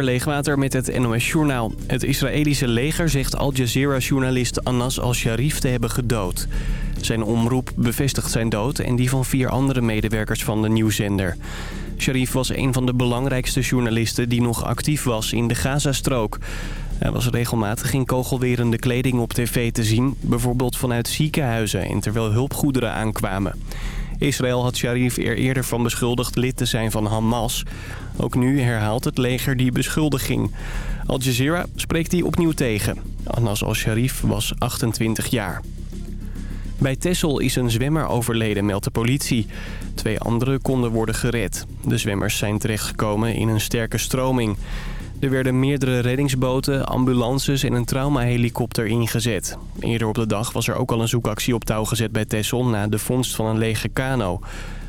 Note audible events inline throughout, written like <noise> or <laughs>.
Leegwater met het NOS Journaal. Het Israëlische leger zegt Al Jazeera-journalist Anas al-Sharif te hebben gedood. Zijn omroep bevestigt zijn dood en die van vier andere medewerkers van de nieuwszender. Sharif was een van de belangrijkste journalisten die nog actief was in de Gazastrook. Hij was regelmatig in kogelwerende kleding op tv te zien, bijvoorbeeld vanuit ziekenhuizen en terwijl hulpgoederen aankwamen. Israël had Sharif er eerder van beschuldigd lid te zijn van Hamas. Ook nu herhaalt het leger die beschuldiging. Al Jazeera spreekt die opnieuw tegen. Anas al-Sharif was 28 jaar. Bij Texel is een zwemmer overleden, meldt de politie. Twee anderen konden worden gered. De zwemmers zijn terechtgekomen in een sterke stroming. Er werden meerdere reddingsboten, ambulances en een traumahelikopter ingezet. Eerder op de dag was er ook al een zoekactie op touw gezet bij Texel... na de vondst van een lege kano.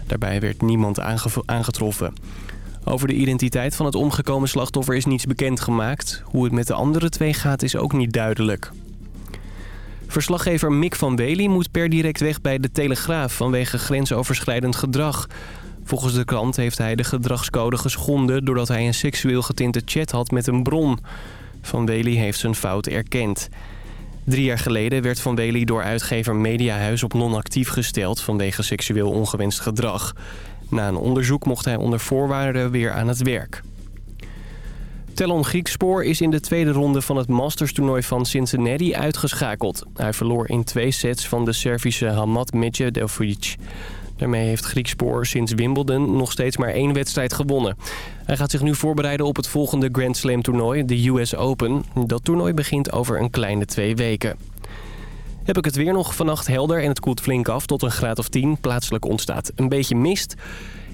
Daarbij werd niemand aangetroffen. Over de identiteit van het omgekomen slachtoffer is niets bekendgemaakt. Hoe het met de andere twee gaat is ook niet duidelijk. Verslaggever Mick van Wely moet per direct weg bij de Telegraaf vanwege grensoverschrijdend gedrag. Volgens de krant heeft hij de gedragscode geschonden doordat hij een seksueel getinte chat had met een bron. Van Wely heeft zijn fout erkend. Drie jaar geleden werd Van Wely door uitgever Mediahuis op non-actief gesteld vanwege seksueel ongewenst gedrag. Na een onderzoek mocht hij onder voorwaarden weer aan het werk. Telon Griekspoor is in de tweede ronde van het Masters-toernooi van Cincinnati uitgeschakeld. Hij verloor in twee sets van de Servische Hamad Medjedovic. Daarmee heeft Griekspoor sinds Wimbledon nog steeds maar één wedstrijd gewonnen. Hij gaat zich nu voorbereiden op het volgende Grand Slam toernooi, de US Open. Dat toernooi begint over een kleine twee weken. Heb ik het weer nog vannacht helder en het koelt flink af tot een graad of 10. Plaatselijk ontstaat een beetje mist.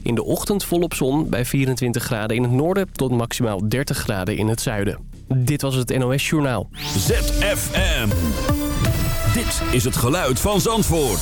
In de ochtend volop zon bij 24 graden in het noorden tot maximaal 30 graden in het zuiden. Dit was het NOS Journaal. ZFM. Dit is het geluid van Zandvoort.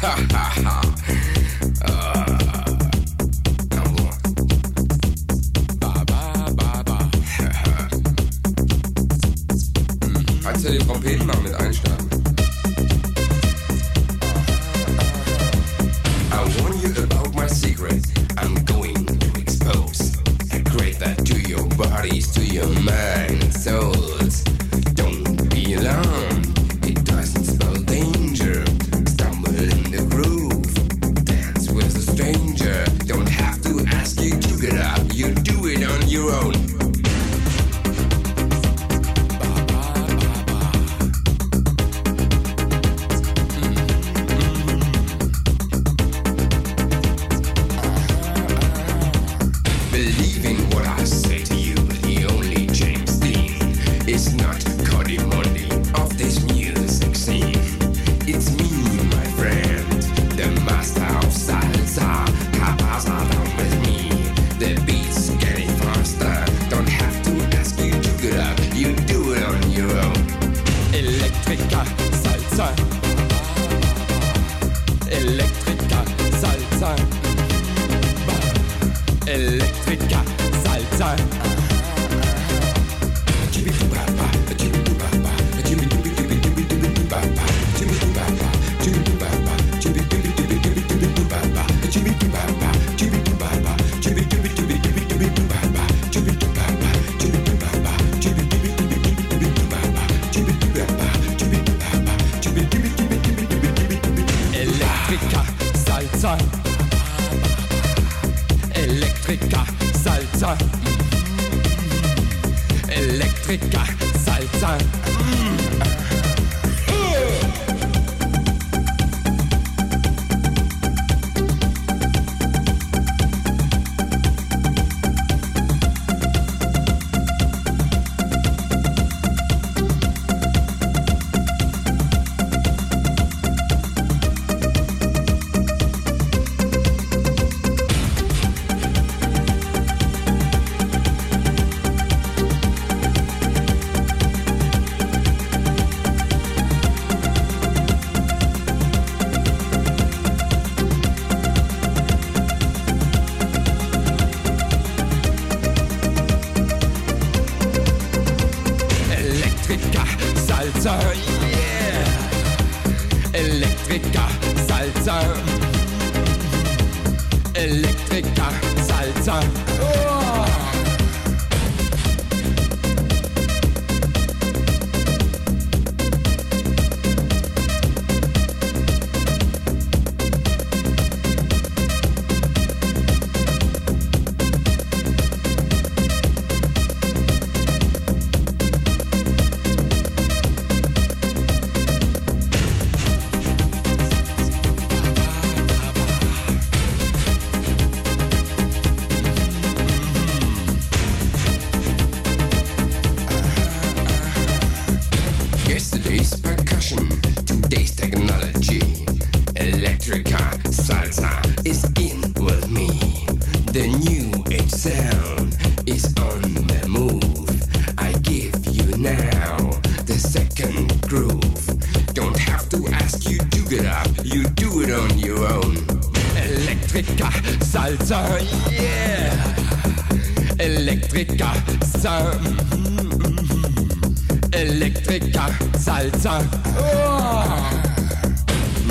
Ha ha ha. Elektriker, Salsa. Mm. job, you do it on your own. Electrica, Salsa, yeah. Electrica, Salsa. Mm-hmm. Electrica, Salsa. Oh.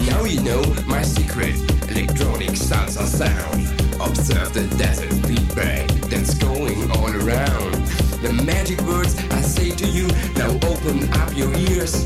Now you know my secret electronic salsa sound. Observe the desert feedback that's going all around. The magic words I say to you, now open up your ears.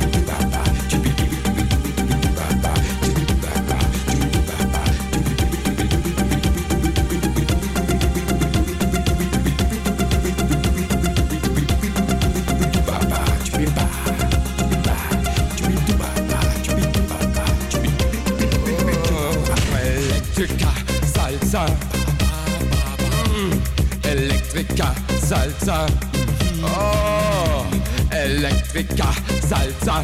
Elektrika, Salsa. Oh, Elektrika, Salsa.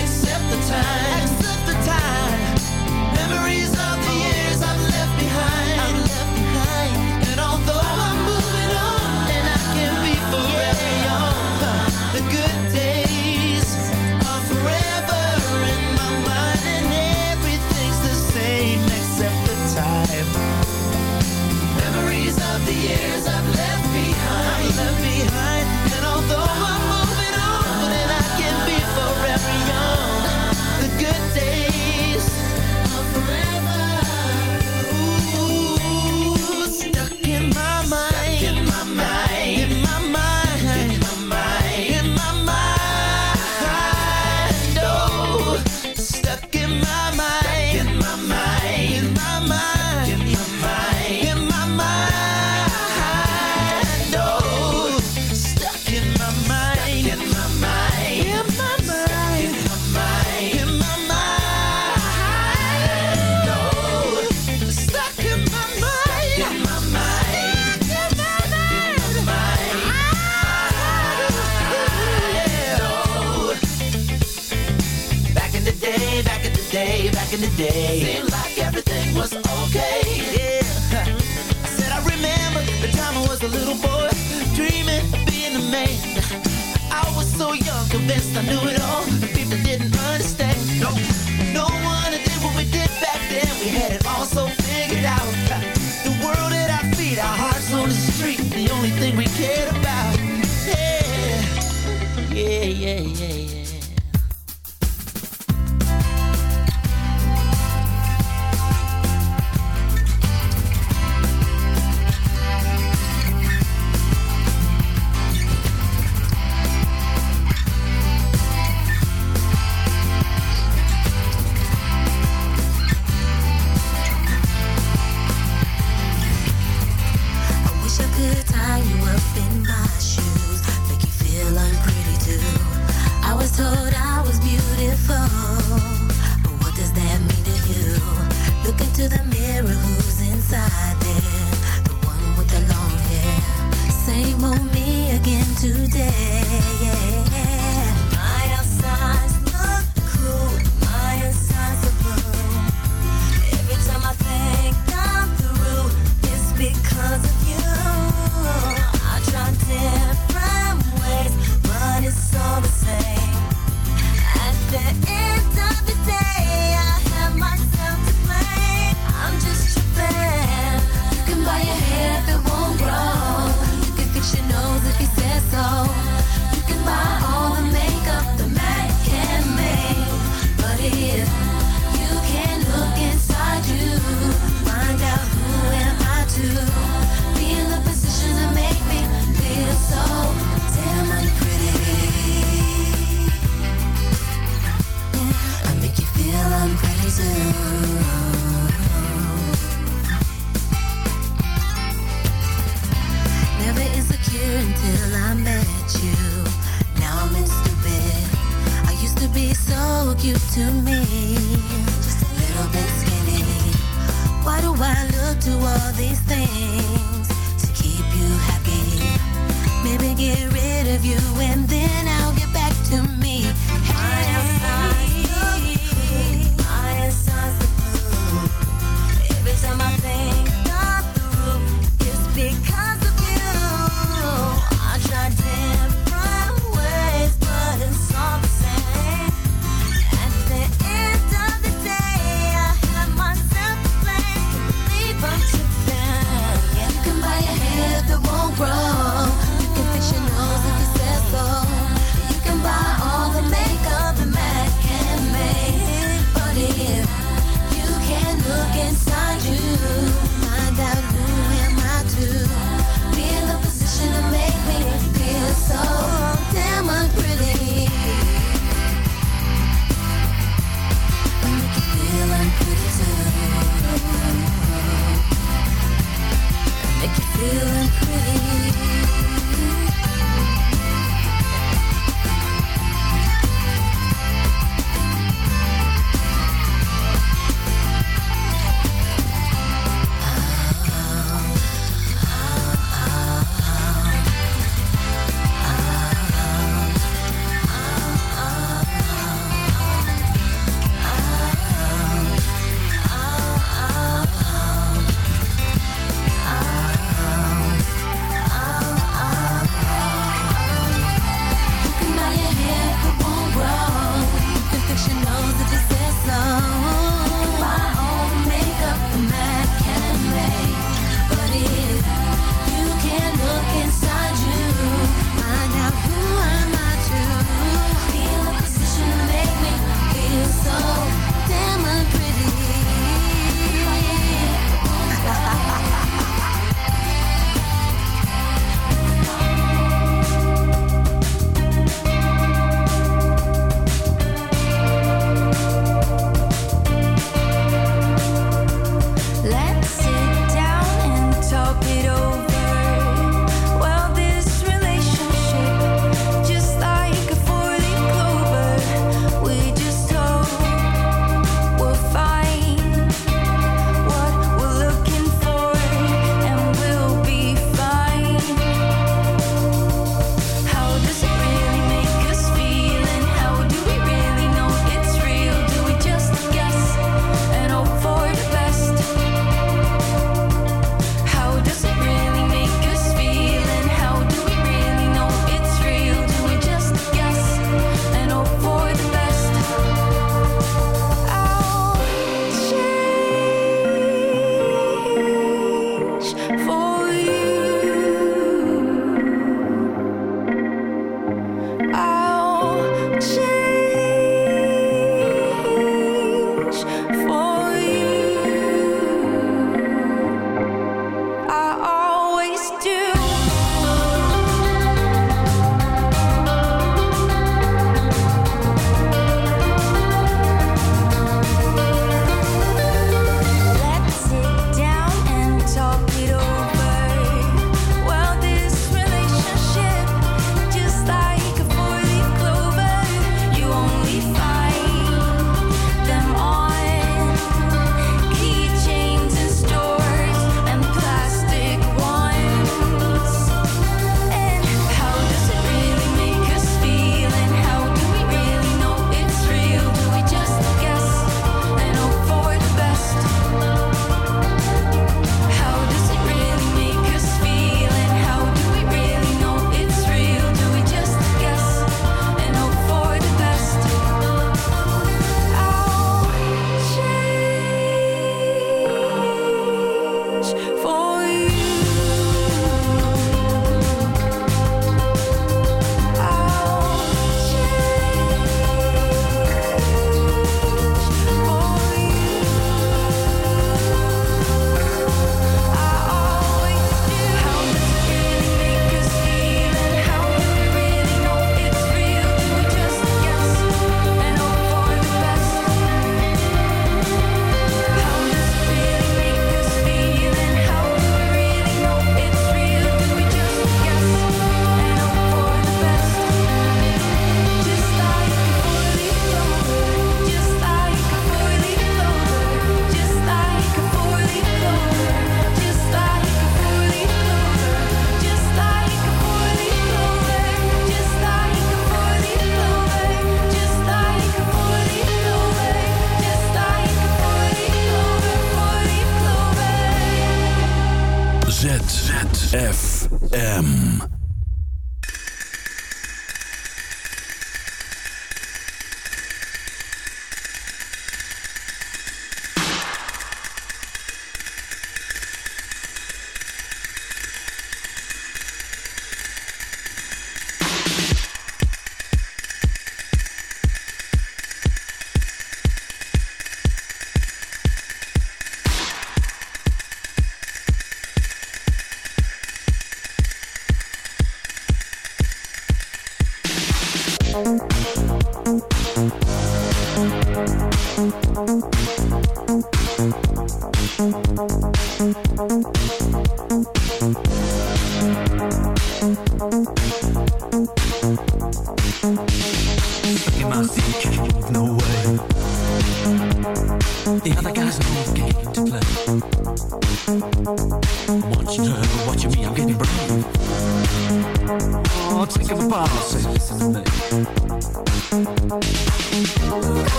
day. Seemed like everything was okay. Yeah. <laughs> I said I remember the time I was a little boy, dreaming of being a man. <laughs> I was so young, convinced I knew it all. And people didn't understand. No, to me.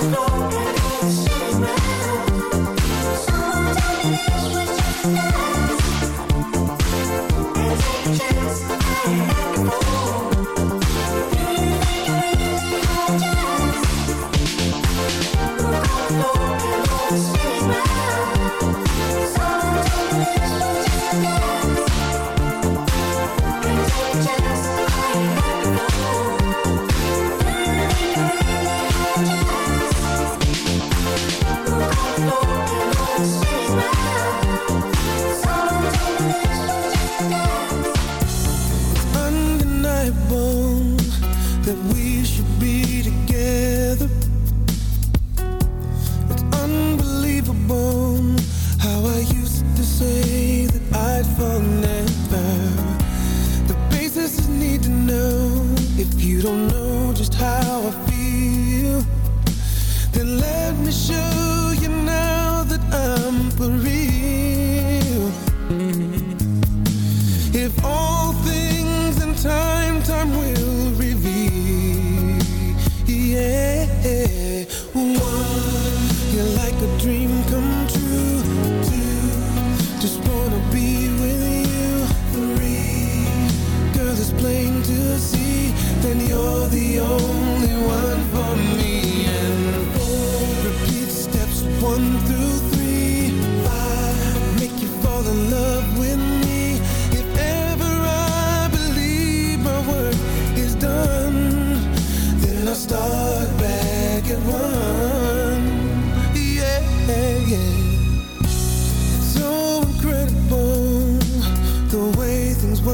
No.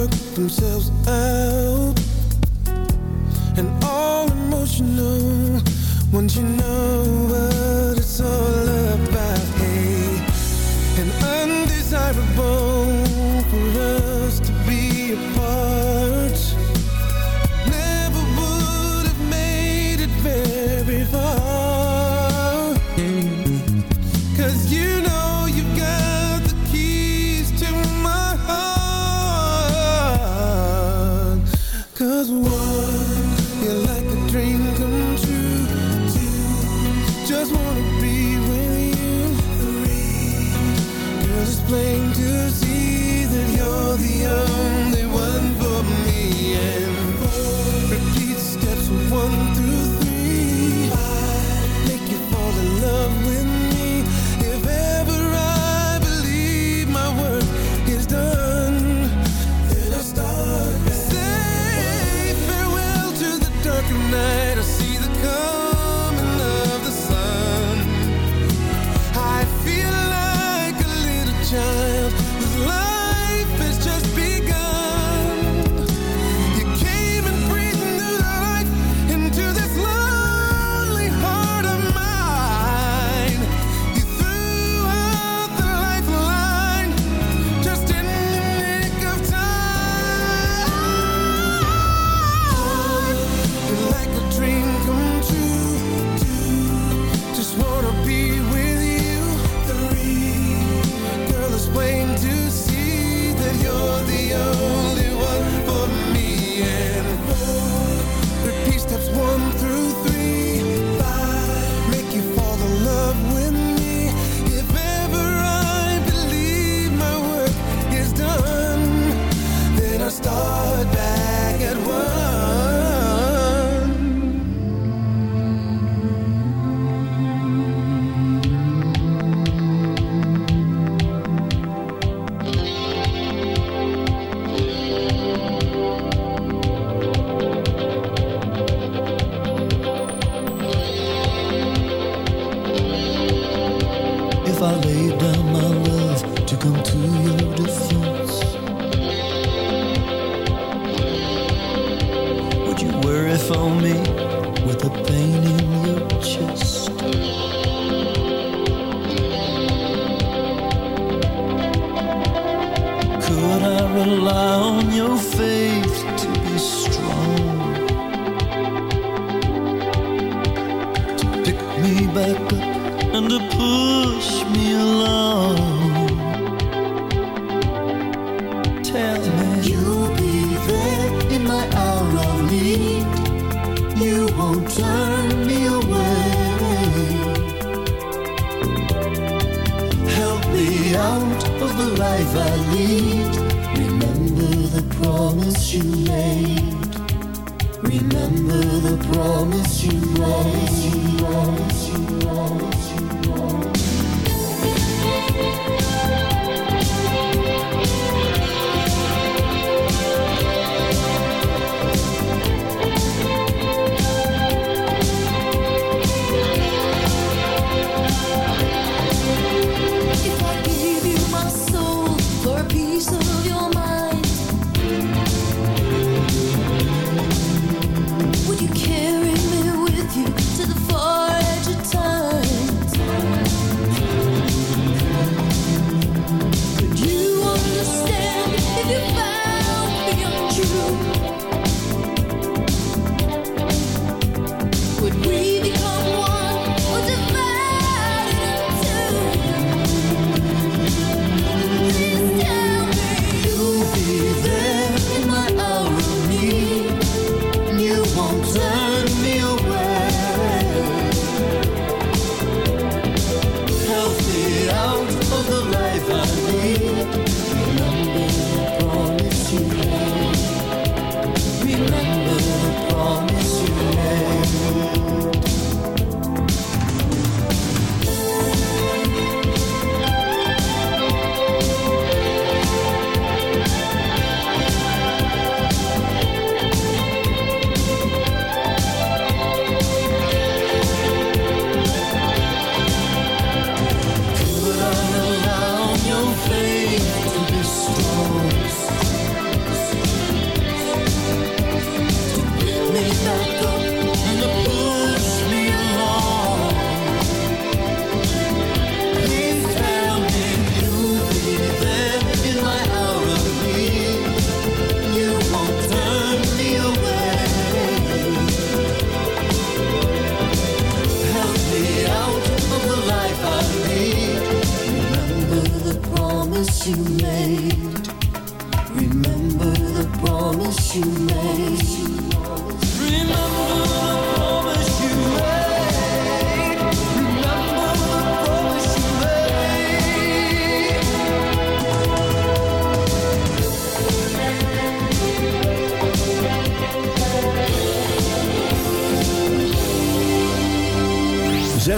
work themselves out and all emotional once you know what it's all about. Hey, an undesirable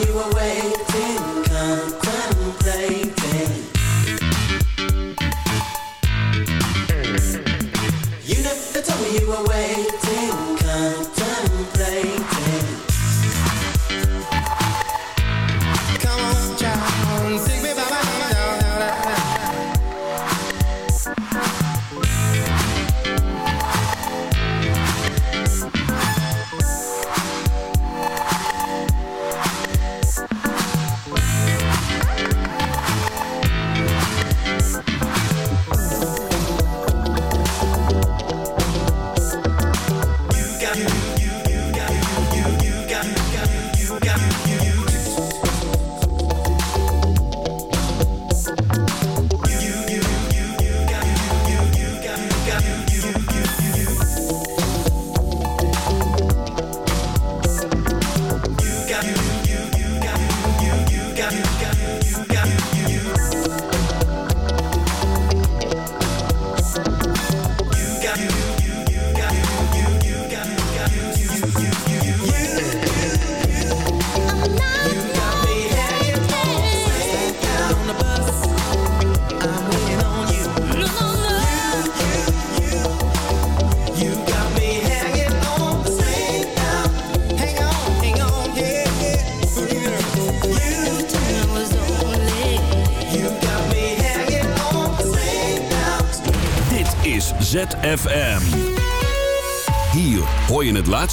You were waiting, come